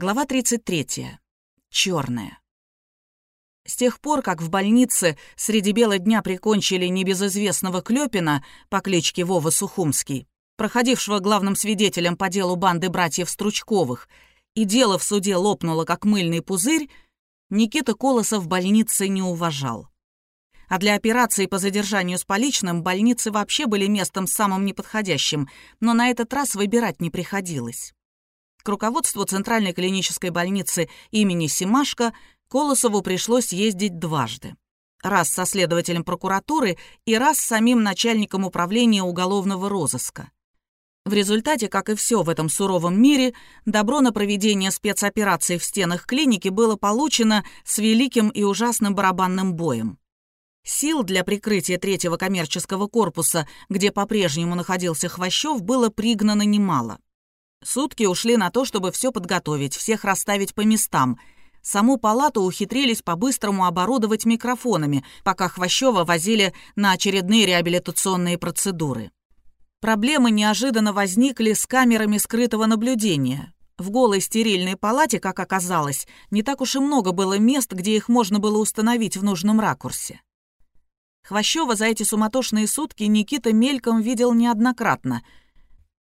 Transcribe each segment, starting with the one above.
Глава 33. Черная. С тех пор, как в больнице среди бела дня прикончили небезызвестного Клёпина по кличке Вова Сухумский, проходившего главным свидетелем по делу банды братьев Стручковых, и дело в суде лопнуло, как мыльный пузырь, Никита Колосов в больнице не уважал. А для операции по задержанию с поличным больницы вообще были местом самым неподходящим, но на этот раз выбирать не приходилось. К руководству Центральной клинической больницы имени Симашко Колосову пришлось ездить дважды. Раз со следователем прокуратуры и раз с самим начальником управления уголовного розыска. В результате, как и все в этом суровом мире, добро на проведение спецопераций в стенах клиники было получено с великим и ужасным барабанным боем. Сил для прикрытия третьего коммерческого корпуса, где по-прежнему находился Хвощев, было пригнано немало. Сутки ушли на то, чтобы все подготовить, всех расставить по местам. Саму палату ухитрились по-быстрому оборудовать микрофонами, пока Хвощева возили на очередные реабилитационные процедуры. Проблемы неожиданно возникли с камерами скрытого наблюдения. В голой стерильной палате, как оказалось, не так уж и много было мест, где их можно было установить в нужном ракурсе. Хвощева за эти суматошные сутки Никита мельком видел неоднократно —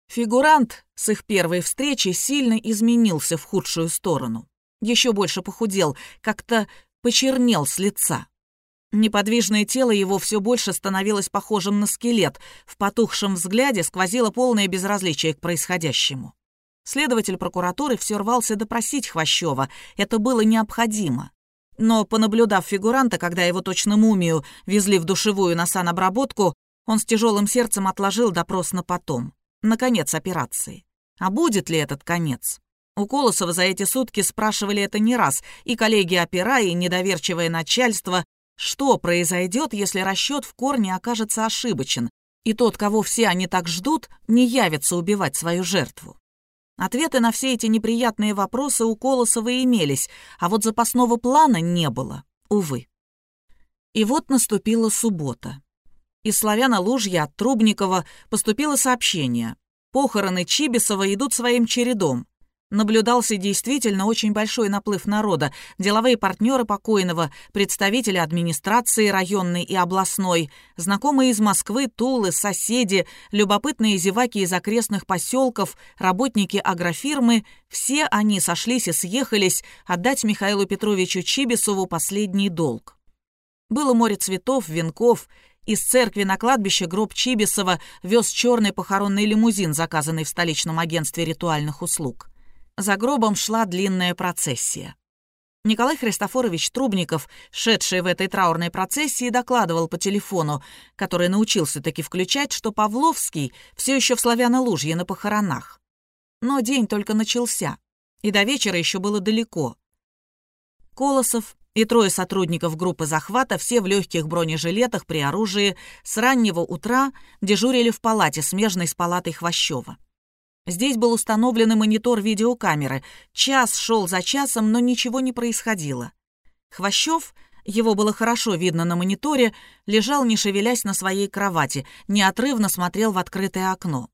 Фигурант с их первой встречи сильно изменился в худшую сторону. Еще больше похудел, как-то почернел с лица. Неподвижное тело его все больше становилось похожим на скелет, в потухшем взгляде сквозило полное безразличие к происходящему. Следователь прокуратуры все рвался допросить Хвощева, это было необходимо. Но, понаблюдав фигуранта, когда его точно мумию везли в душевую на санобработку, он с тяжелым сердцем отложил допрос на потом на конец операции. А будет ли этот конец? У Колосова за эти сутки спрашивали это не раз, и коллеги-опера, и недоверчивое начальство, что произойдет, если расчет в корне окажется ошибочен, и тот, кого все они так ждут, не явится убивать свою жертву. Ответы на все эти неприятные вопросы у Колосова имелись, а вот запасного плана не было, увы. И вот наступила суббота. Из Славяна-Лужья от Трубникова поступило сообщение. Похороны Чибисова идут своим чередом. Наблюдался действительно очень большой наплыв народа. Деловые партнеры покойного, представители администрации районной и областной, знакомые из Москвы, Тулы, соседи, любопытные зеваки из окрестных поселков, работники агрофирмы — все они сошлись и съехались отдать Михаилу Петровичу Чибисову последний долг. Было море цветов, венков — из церкви на кладбище гроб Чибисова вез черный похоронный лимузин, заказанный в столичном агентстве ритуальных услуг. За гробом шла длинная процессия. Николай Христофорович Трубников, шедший в этой траурной процессии, докладывал по телефону, который научился таки включать, что Павловский все еще в Славяно-Лужье на похоронах. Но день только начался, и до вечера еще было далеко. Колосов, и трое сотрудников группы захвата, все в легких бронежилетах при оружии, с раннего утра дежурили в палате, смежной с палатой Хвощева. Здесь был установлен монитор видеокамеры. Час шел за часом, но ничего не происходило. Хвощев, его было хорошо видно на мониторе, лежал, не шевелясь на своей кровати, неотрывно смотрел в открытое окно.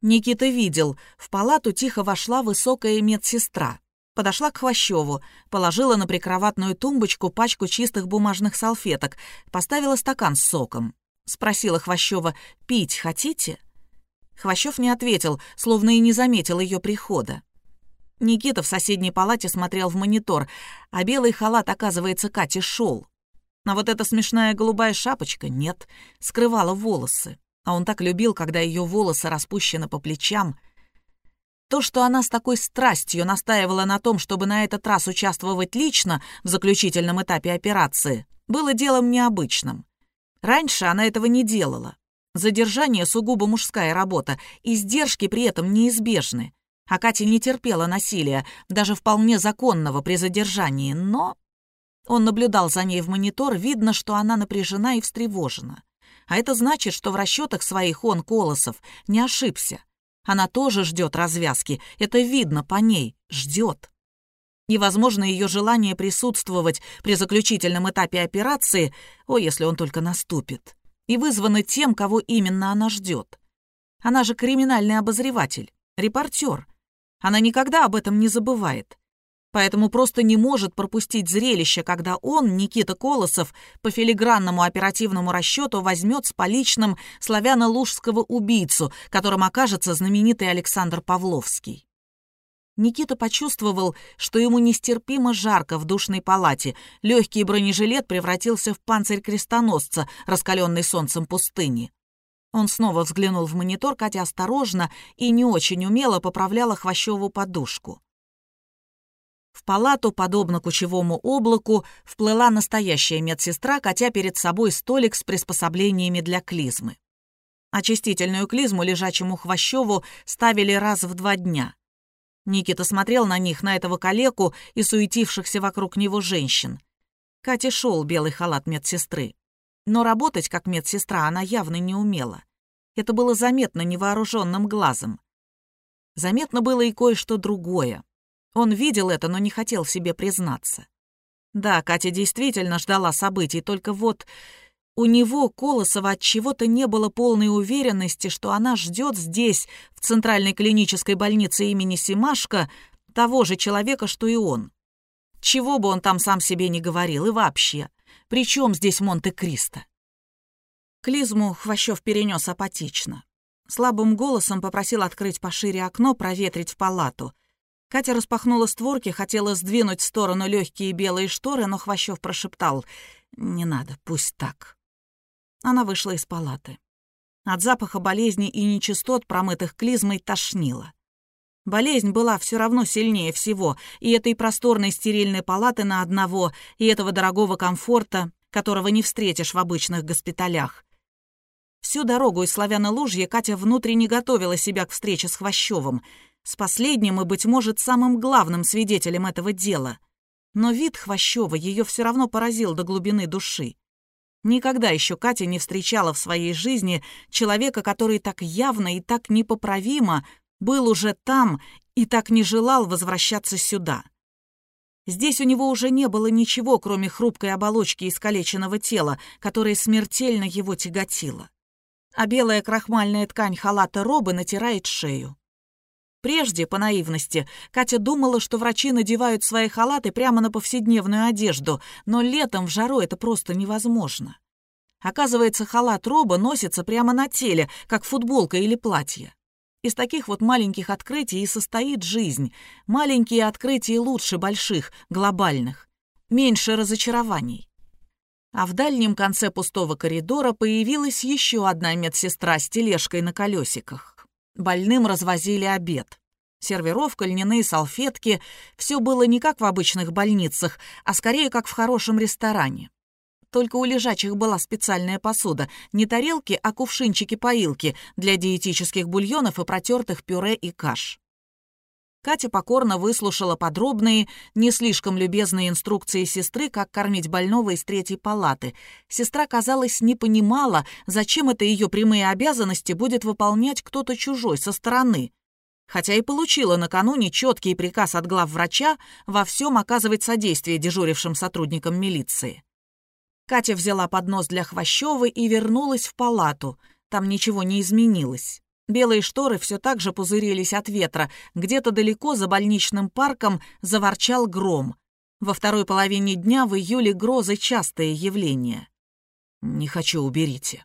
Никита видел, в палату тихо вошла высокая медсестра подошла к Хвощеву, положила на прикроватную тумбочку пачку чистых бумажных салфеток, поставила стакан с соком. Спросила Хвощева, «Пить хотите?» Хвощев не ответил, словно и не заметил ее прихода. Никита в соседней палате смотрел в монитор, а белый халат, оказывается, Кате шел. А вот эта смешная голубая шапочка, нет, скрывала волосы. А он так любил, когда ее волосы распущены по плечам — то, что она с такой страстью настаивала на том, чтобы на этот раз участвовать лично в заключительном этапе операции, было делом необычным. Раньше она этого не делала. Задержание сугубо мужская работа, издержки при этом неизбежны. А Катя не терпела насилия, даже вполне законного при задержании, но... Он наблюдал за ней в монитор, видно, что она напряжена и встревожена. А это значит, что в расчетах своих он, Колосов, не ошибся. Она тоже ждет развязки, это видно по ней, ждет. И, возможно, ее желание присутствовать при заключительном этапе операции, о, если он только наступит, и вызвано тем, кого именно она ждет. Она же криминальный обозреватель, репортер. Она никогда об этом не забывает. Поэтому просто не может пропустить зрелище, когда он, Никита Колосов, по филигранному оперативному расчету возьмет с поличным славяно-лужского убийцу, которым окажется знаменитый Александр Павловский. Никита почувствовал, что ему нестерпимо жарко в душной палате. Легкий бронежилет превратился в панцирь крестоносца, раскаленный солнцем пустыни. Он снова взглянул в монитор, Катя осторожно и не очень умело поправляла хвощеву подушку. В палату, подобно кучевому облаку, вплыла настоящая медсестра, катя перед собой столик с приспособлениями для клизмы. Очистительную клизму лежачему Хвощеву ставили раз в два дня. Никита смотрел на них, на этого калеку и суетившихся вокруг него женщин. Кате шел белый халат медсестры. Но работать как медсестра она явно не умела. Это было заметно невооруженным глазом. Заметно было и кое-что другое. Он видел это, но не хотел себе признаться. Да, Катя действительно ждала событий, только вот у него, Колосова, от чего-то не было полной уверенности, что она ждет здесь, в Центральной клинической больнице имени Симашко, того же человека, что и он. Чего бы он там сам себе не говорил, и вообще. При чем здесь Монте-Кристо? Клизму Хвощев перенес апатично. Слабым голосом попросил открыть пошире окно, проветрить в палату. Катя распахнула створки, хотела сдвинуть в сторону легкие белые шторы, но Хвощев прошептал «Не надо, пусть так». Она вышла из палаты. От запаха болезни и нечистот, промытых клизмой, тошнило. Болезнь была все равно сильнее всего, и этой просторной стерильной палаты на одного, и этого дорогого комфорта, которого не встретишь в обычных госпиталях. Всю дорогу из Славяна-Лужья Катя внутренне готовила себя к встрече с Хвощевым — с последним и, быть может, самым главным свидетелем этого дела. Но вид Хвощева ее все равно поразил до глубины души. Никогда еще Катя не встречала в своей жизни человека, который так явно и так непоправимо был уже там и так не желал возвращаться сюда. Здесь у него уже не было ничего, кроме хрупкой оболочки искалеченного тела, которое смертельно его тяготило. А белая крахмальная ткань халата робы натирает шею. Прежде, по наивности, Катя думала, что врачи надевают свои халаты прямо на повседневную одежду, но летом в жару это просто невозможно. Оказывается, халат роба носится прямо на теле, как футболка или платье. Из таких вот маленьких открытий и состоит жизнь. Маленькие открытия лучше больших, глобальных. Меньше разочарований. А в дальнем конце пустого коридора появилась еще одна медсестра с тележкой на колесиках. Больным развозили обед. Сервировка, льняные салфетки — все было не как в обычных больницах, а скорее как в хорошем ресторане. Только у лежачих была специальная посуда, не тарелки, а кувшинчики-поилки для диетических бульонов и протертых пюре и каш. Катя покорно выслушала подробные, не слишком любезные инструкции сестры, как кормить больного из третьей палаты. Сестра, казалось, не понимала, зачем это ее прямые обязанности будет выполнять кто-то чужой со стороны. Хотя и получила накануне четкий приказ от главврача во всем оказывать содействие дежурившим сотрудникам милиции. Катя взяла поднос для Хвощевой и вернулась в палату. Там ничего не изменилось. Белые шторы все так же пузырились от ветра. Где-то далеко за больничным парком заворчал гром. Во второй половине дня в июле грозы частое явление. «Не хочу, уберите».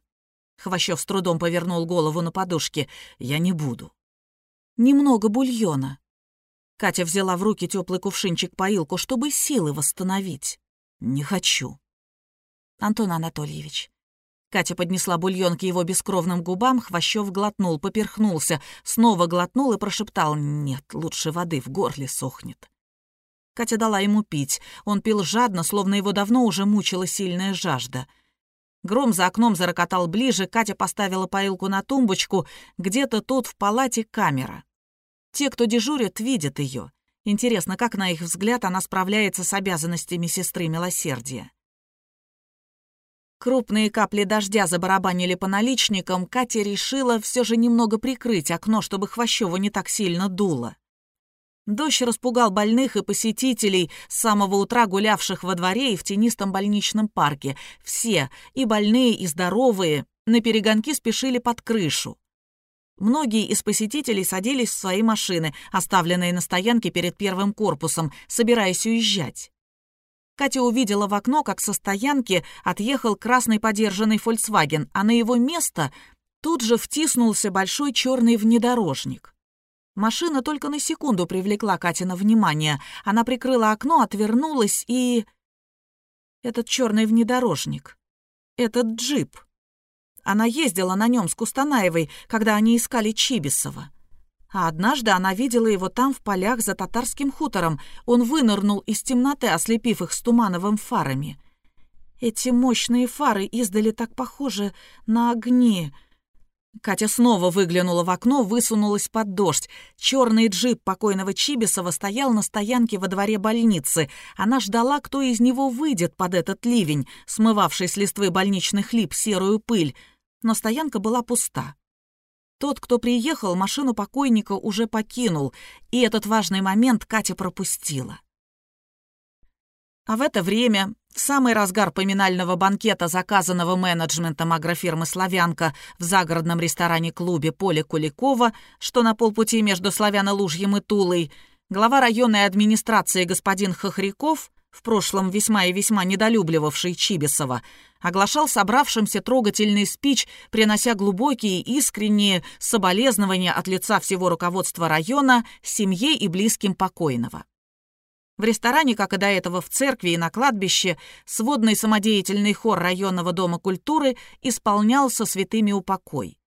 Хвощев с трудом повернул голову на подушке. «Я не буду». «Немного бульона». Катя взяла в руки теплый кувшинчик-поилку, чтобы силы восстановить. «Не хочу». «Антон Анатольевич, Катя поднесла бульон к его бескровным губам, Хвощев глотнул, поперхнулся, снова глотнул и прошептал «Нет, лучше воды, в горле сохнет». Катя дала ему пить. Он пил жадно, словно его давно уже мучила сильная жажда. Гром за окном зарокотал ближе, Катя поставила поилку на тумбочку, где-то тут в палате камера. Те, кто дежурит, видят ее. Интересно, как, на их взгляд, она справляется с обязанностями сестры милосердия. Крупные капли дождя забарабанили по наличникам, Катя решила все же немного прикрыть окно, чтобы Хвощева не так сильно дуло. Дождь распугал больных и посетителей, с самого утра гулявших во дворе и в тенистом больничном парке. Все, и больные, и здоровые, на перегонки спешили под крышу. Многие из посетителей садились в свои машины, оставленные на стоянке перед первым корпусом, собираясь уезжать. Катя увидела в окно, как со стоянки отъехал красный подержанный «Фольксваген», а на его место тут же втиснулся большой черный внедорожник. Машина только на секунду привлекла Катина внимание. Она прикрыла окно, отвернулась и... Этот черный внедорожник. Этот джип. Она ездила на нем с Кустанаевой, когда они искали Чибисова. А однажды она видела его там, в полях, за татарским хутором. Он вынырнул из темноты, ослепив их с тумановым фарами. Эти мощные фары издали так похожи на огни. Катя снова выглянула в окно, высунулась под дождь. Черный джип покойного Чибисова стоял на стоянке во дворе больницы. Она ждала, кто из него выйдет под этот ливень, смывавший с листвы больничных лип серую пыль. Но стоянка была пуста. Тот, кто приехал, машину покойника уже покинул, и этот важный момент Катя пропустила. А в это время, в самый разгар поминального банкета, заказанного менеджментом агрофирмы «Славянка» в загородном ресторане-клубе Поле Куликова, что на полпути между Славяно-Лужьем и Тулой, глава районной администрации господин Хохряков в прошлом весьма и весьма недолюбливавший Чибисова, оглашал собравшимся трогательный спич, принося глубокие искренние соболезнования от лица всего руководства района семье и близким покойного. В ресторане, как и до этого в церкви и на кладбище, сводный самодеятельный хор районного дома культуры исполнялся святыми упокой.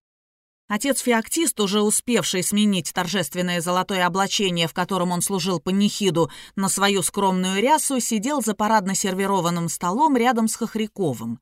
Отец-феоктист, уже успевший сменить торжественное золотое облачение, в котором он служил панихиду, на свою скромную рясу, сидел за парадно сервированным столом рядом с Хохряковым.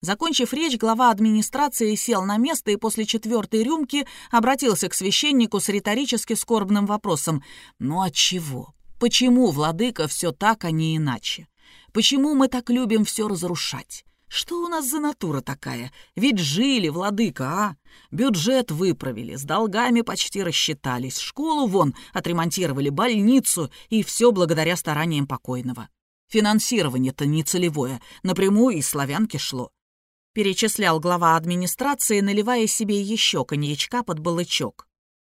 Закончив речь, глава администрации сел на место и после четвертой рюмки обратился к священнику с риторически скорбным вопросом. «Ну от чего? Почему, владыка, все так, а не иначе? Почему мы так любим все разрушать? Что у нас за натура такая? Ведь жили, владыка, а? Бюджет выправили, с долгами почти рассчитались, школу вон отремонтировали, больницу, и все благодаря стараниям покойного. Финансирование-то не целевое, напрямую из славянки шло. Перечислял глава администрации, наливая себе еще коньячка под балычок.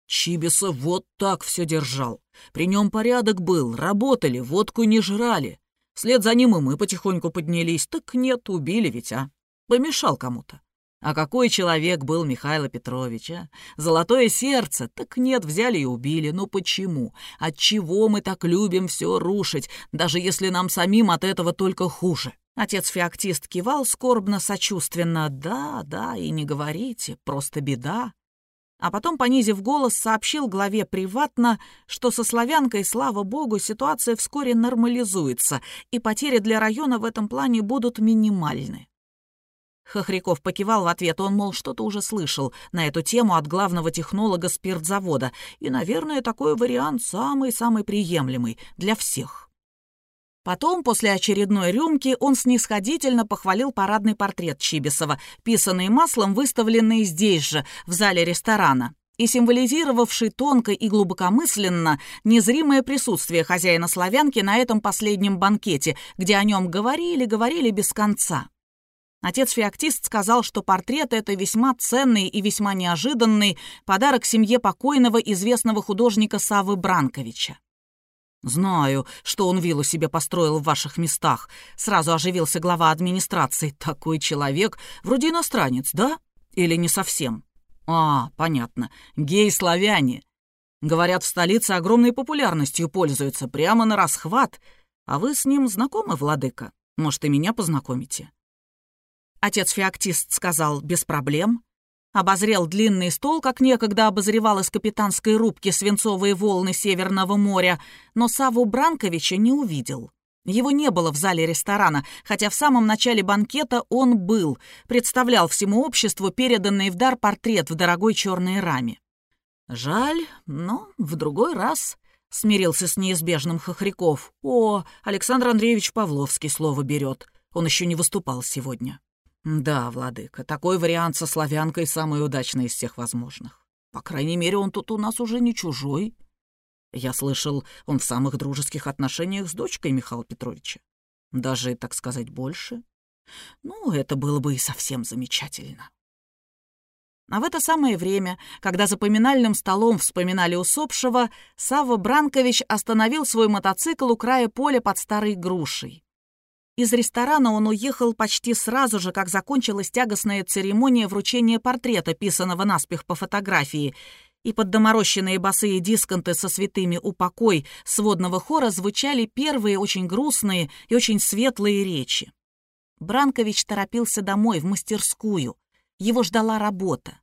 Чибиса вот так все держал. При нем порядок был, работали, водку не жрали. Вслед за ним и мы потихоньку поднялись. Так нет, убили ведь, а? Помешал кому-то. А какой человек был Михаил Петрович, а? Золотое сердце. Так нет, взяли и убили. Ну почему? Отчего мы так любим все рушить, даже если нам самим от этого только хуже? Отец-феоктист кивал скорбно, сочувственно. «Да, да, и не говорите, просто беда а потом, понизив голос, сообщил главе приватно, что со славянкой, слава богу, ситуация вскоре нормализуется, и потери для района в этом плане будут минимальны. Хохряков покивал в ответ, он, мол, что-то уже слышал на эту тему от главного технолога спиртзавода, и, наверное, такой вариант самый-самый приемлемый для всех. Потом, после очередной рюмки, он снисходительно похвалил парадный портрет Чибисова, писанный маслом, выставленный здесь же, в зале ресторана, и символизировавший тонко и глубокомысленно незримое присутствие хозяина славянки на этом последнем банкете, где о нем говорили, говорили без конца. Отец-феоктист сказал, что портрет — это весьма ценный и весьма неожиданный подарок семье покойного известного художника Савы Бранковича. «Знаю, что он виллу себе построил в ваших местах», — сразу оживился глава администрации. «Такой человек, вроде иностранец, да? Или не совсем?» «А, понятно. Гей-славяне. Говорят, в столице огромной популярностью пользуются, прямо на расхват. А вы с ним знакомы, владыка? Может, и меня познакомите?» Отец-феоктист сказал «без проблем» обозрел длинный стол, как некогда обозревал из капитанской рубки свинцовые волны Северного моря, но Саву Бранковича не увидел. Его не было в зале ресторана, хотя в самом начале банкета он был, представлял всему обществу переданный в дар портрет в дорогой черной раме. «Жаль, но в другой раз», — смирился с неизбежным Хохряков. «О, Александр Андреевич Павловский слово берет. Он еще не выступал сегодня». «Да, владыка, такой вариант со славянкой самый удачный из всех возможных. По крайней мере, он тут у нас уже не чужой. Я слышал, он в самых дружеских отношениях с дочкой Михаила Петровича. Даже, так сказать, больше. Ну, это было бы и совсем замечательно». А в это самое время, когда за поминальным столом вспоминали усопшего, Савва Бранкович остановил свой мотоцикл у края поля под старой грушей. Из ресторана он уехал почти сразу же, как закончилась тягостная церемония вручения портрета, писанного наспех по фотографии, и под доморощенные босые дисконты со святыми упокой сводного хора звучали первые очень грустные и очень светлые речи. Бранкович торопился домой, в мастерскую. Его ждала работа.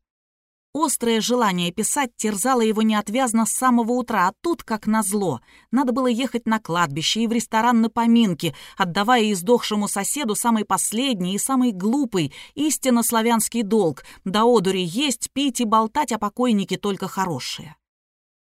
Острое желание писать терзало его неотвязно с самого утра, а тут, как назло, надо было ехать на кладбище и в ресторан на поминки, отдавая издохшему соседу самый последний и самый глупый, истинно славянский долг — до одури есть, пить и болтать о покойнике только хорошее.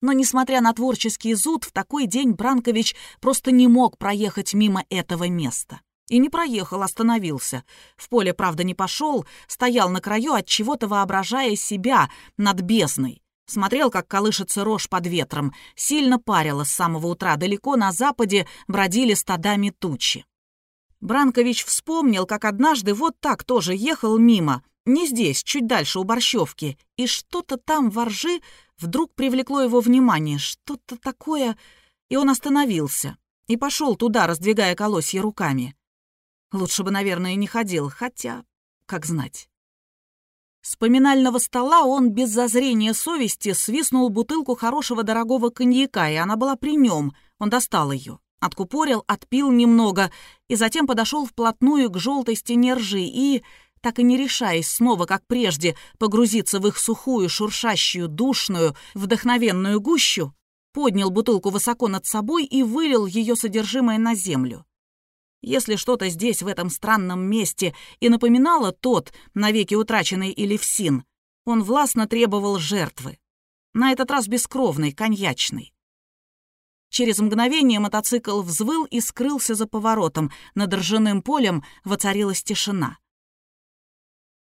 Но, несмотря на творческий зуд, в такой день Бранкович просто не мог проехать мимо этого места. И не проехал, остановился. В поле, правда, не пошел, стоял на краю, от чего-то воображая себя над бездной. Смотрел, как колышется рожь под ветром. Сильно парило с самого утра. Далеко на западе бродили стадами тучи. Бранкович вспомнил, как однажды вот так тоже ехал мимо, не здесь, чуть дальше, у Борщевки, и что-то там во ржи вдруг привлекло его внимание, что-то такое, и он остановился и пошел туда, раздвигая колосья руками. Лучше бы, наверное, не ходил, хотя, как знать. С поминального стола он без зазрения совести свистнул бутылку хорошего дорогого коньяка, и она была при нем. Он достал ее, откупорил, отпил немного, и затем подошел вплотную к желтой стене ржи и, так и не решаясь снова, как прежде, погрузиться в их сухую, шуршащую, душную, вдохновенную гущу, поднял бутылку высоко над собой и вылил ее содержимое на землю. Если что-то здесь, в этом странном месте, и напоминало тот, навеки утраченный Элевсин, он властно требовал жертвы. На этот раз бескровный, коньячный. Через мгновение мотоцикл взвыл и скрылся за поворотом. Над ржаным полем воцарилась тишина.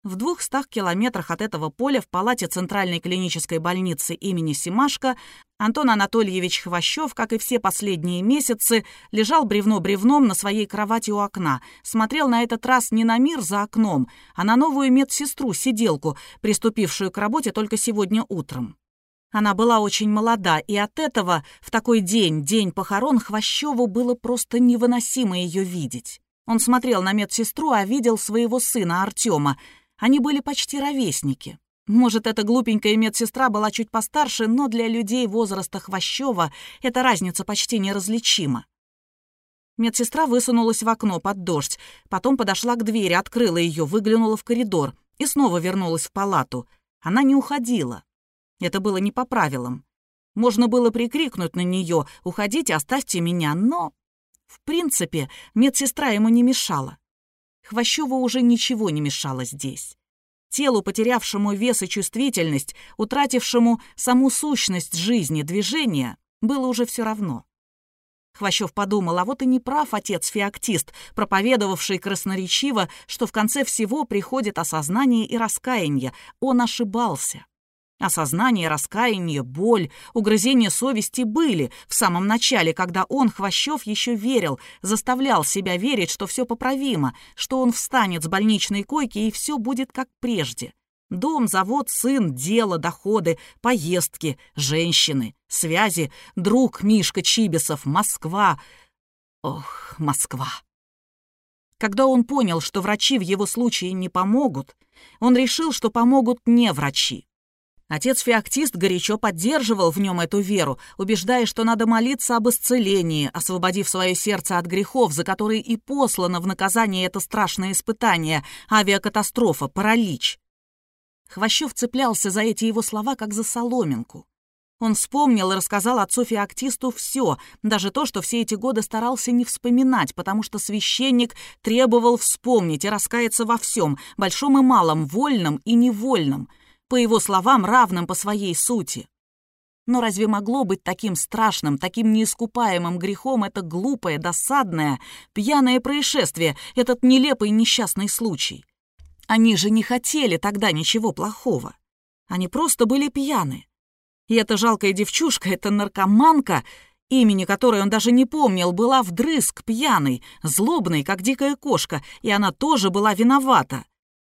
В двухстах километрах от этого поля в палате Центральной клинической больницы имени Симашко Антон Анатольевич Хвощев, как и все последние месяцы, лежал бревно-бревном на своей кровати у окна, смотрел на этот раз не на мир за окном, а на новую медсестру-сиделку, приступившую к работе только сегодня утром. Она была очень молода, и от этого в такой день, день похорон, Хвощеву было просто невыносимо ее видеть. Он смотрел на медсестру, а видел своего сына Артема — они были почти ровесники. Может, эта глупенькая медсестра была чуть постарше, но для людей возраста Хвощева эта разница почти неразличима. Медсестра высунулась в окно под дождь, потом подошла к двери, открыла ее, выглянула в коридор и снова вернулась в палату. Она не уходила. Это было не по правилам. Можно было прикрикнуть на нее «Уходите, оставьте меня», но... В принципе, медсестра ему не мешала. Хвощеву уже ничего не мешало здесь. Телу, потерявшему вес и чувствительность, утратившему саму сущность жизни, движения, было уже все равно. Хвощев подумал, а вот и не прав отец-феоктист, проповедовавший красноречиво, что в конце всего приходит осознание и раскаяние. Он ошибался. Осознание, раскаяние, боль, угрызение совести были в самом начале, когда он, Хвощев, еще верил, заставлял себя верить, что все поправимо, что он встанет с больничной койки и все будет как прежде. Дом, завод, сын, дело, доходы, поездки, женщины, связи, друг Мишка Чибисов, Москва. Ох, Москва. Когда он понял, что врачи в его случае не помогут, он решил, что помогут не врачи. Отец-феоктист горячо поддерживал в нем эту веру, убеждая, что надо молиться об исцелении, освободив свое сердце от грехов, за которые и послано в наказание это страшное испытание — авиакатастрофа, паралич. Хвощев цеплялся за эти его слова, как за соломинку. Он вспомнил и рассказал отцу Феоктисту все, даже то, что все эти годы старался не вспоминать, потому что священник требовал вспомнить и раскаяться во всем, большом и малом, вольном и невольном — по его словам, равным по своей сути. Но разве могло быть таким страшным, таким неискупаемым грехом это глупое, досадное, пьяное происшествие, этот нелепый несчастный случай? Они же не хотели тогда ничего плохого. Они просто были пьяны. И эта жалкая девчушка, эта наркоманка, имени которой он даже не помнил, была вдрызг пьяной, злобной, как дикая кошка, и она тоже была виновата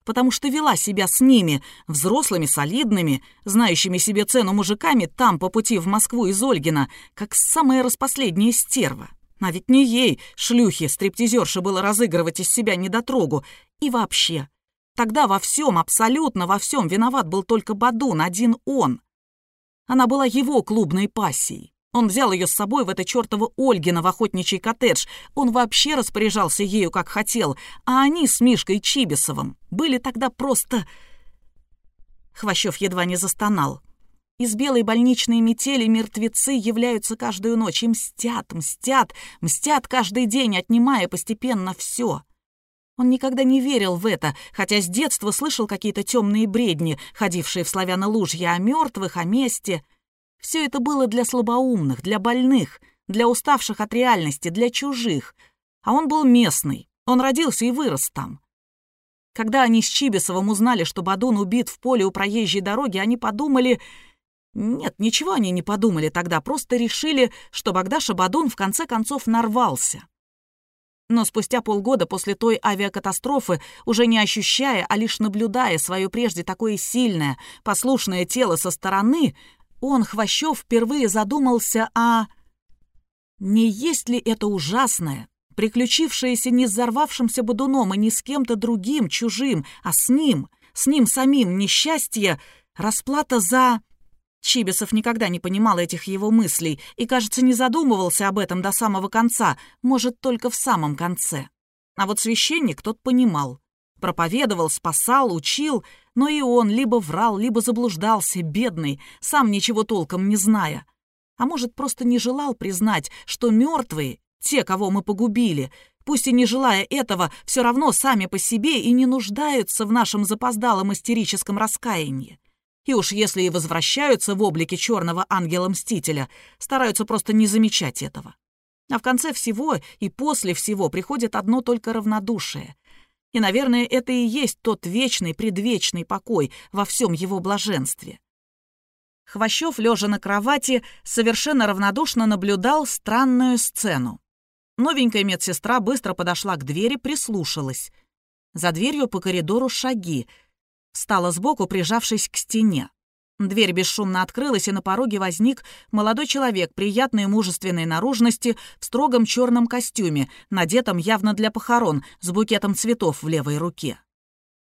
потому что вела себя с ними, взрослыми, солидными, знающими себе цену мужиками там по пути в Москву из Ольгина, как самая распоследняя стерва. А ведь не ей, шлюхи, стриптизерши, было разыгрывать из себя недотрогу. И вообще, тогда во всем, абсолютно во всем виноват был только Бадун, один он. Она была его клубной пассией. Он взял ее с собой в это чертово Ольгино в охотничий коттедж. Он вообще распоряжался ею, как хотел. А они с Мишкой Чибисовым были тогда просто... Хвощев едва не застонал. Из белой больничной метели мертвецы являются каждую ночь и мстят, мстят, мстят каждый день, отнимая постепенно все. Он никогда не верил в это, хотя с детства слышал какие-то темные бредни, ходившие в славяно-лужье о мертвых, о месте. Все это было для слабоумных, для больных, для уставших от реальности, для чужих. А он был местный, он родился и вырос там. Когда они с Чибисовым узнали, что Бадун убит в поле у проезжей дороги, они подумали нет, ничего они не подумали тогда, просто решили, что Богдаша Бадун в конце концов нарвался. Но спустя полгода после той авиакатастрофы, уже не ощущая, а лишь наблюдая свое прежде такое сильное, послушное тело со стороны, он, Хвощев, впервые задумался о... Не есть ли это ужасное, приключившееся не с взорвавшимся Бадуном и не с кем-то другим, чужим, а с ним, с ним самим несчастье, расплата за... Чибисов никогда не понимал этих его мыслей и, кажется, не задумывался об этом до самого конца, может, только в самом конце. А вот священник тот понимал. Проповедовал, спасал, учил, но и он либо врал, либо заблуждался, бедный, сам ничего толком не зная. А может, просто не желал признать, что мертвые, те, кого мы погубили, пусть и не желая этого, все равно сами по себе и не нуждаются в нашем запоздалом истерическом раскаянии. И уж если и возвращаются в облике черного ангела-мстителя, стараются просто не замечать этого. А в конце всего и после всего приходит одно только равнодушие. И, наверное, это и есть тот вечный, предвечный покой во всем его блаженстве. Хвощев, лежа на кровати, совершенно равнодушно наблюдал странную сцену. Новенькая медсестра быстро подошла к двери, прислушалась. За дверью по коридору шаги — Встала сбоку, прижавшись к стене. Дверь бесшумно открылась, и на пороге возник молодой человек приятной мужественной наружности в строгом черном костюме, надетом явно для похорон, с букетом цветов в левой руке.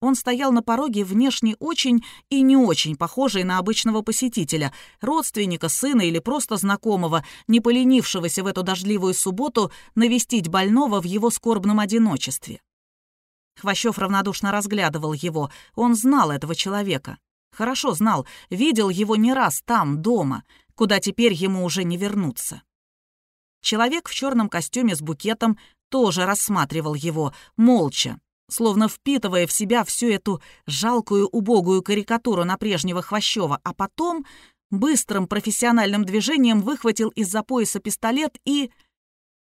Он стоял на пороге внешне очень и не очень похожий на обычного посетителя, родственника, сына или просто знакомого, не поленившегося в эту дождливую субботу навестить больного в его скорбном одиночестве. Хвощев равнодушно разглядывал его. Он знал этого человека. Хорошо знал, видел его не раз там, дома, куда теперь ему уже не вернуться. Человек в черном костюме с букетом тоже рассматривал его, молча, словно впитывая в себя всю эту жалкую, убогую карикатуру на прежнего Хвощева, а потом быстрым профессиональным движением выхватил из-за пояса пистолет и...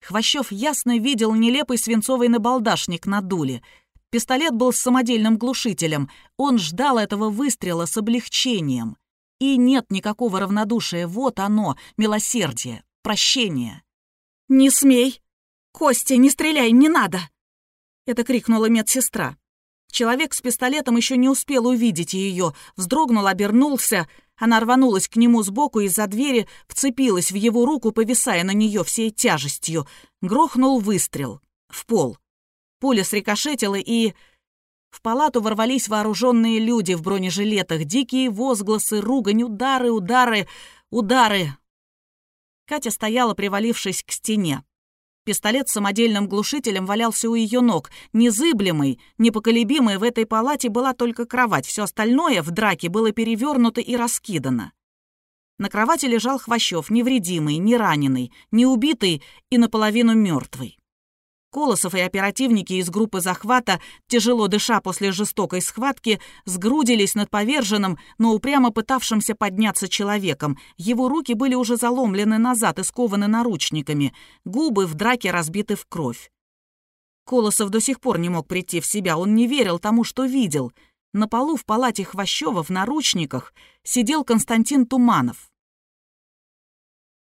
Хвощев ясно видел нелепый свинцовый набалдашник на дуле — Пистолет был с самодельным глушителем. Он ждал этого выстрела с облегчением. И нет никакого равнодушия. Вот оно, милосердие, прощение. «Не смей! Костя, не стреляй, не надо!» Это крикнула медсестра. Человек с пистолетом еще не успел увидеть ее, вздрогнул, обернулся. Она рванулась к нему сбоку из-за двери, вцепилась в его руку, повисая на нее всей тяжестью. Грохнул выстрел. В пол. Пуля срикошетила и... В палату ворвались вооруженные люди в бронежилетах, дикие возгласы, ругань, удары, удары, удары. Катя стояла, привалившись к стене. Пистолет с самодельным глушителем валялся у ее ног. Незыблемый, непоколебимой в этой палате была только кровать. Все остальное в драке было перевернуто и раскидано. На кровати лежал Хвощев, невредимый, не раненый, не убитый и наполовину мертвый. Колосов и оперативники из группы захвата, тяжело дыша после жестокой схватки, сгрудились над поверженным, но упрямо пытавшимся подняться человеком. Его руки были уже заломлены назад и скованы наручниками, губы в драке разбиты в кровь. Колосов до сих пор не мог прийти в себя, он не верил тому, что видел. На полу в палате Хвощева в наручниках сидел Константин Туманов.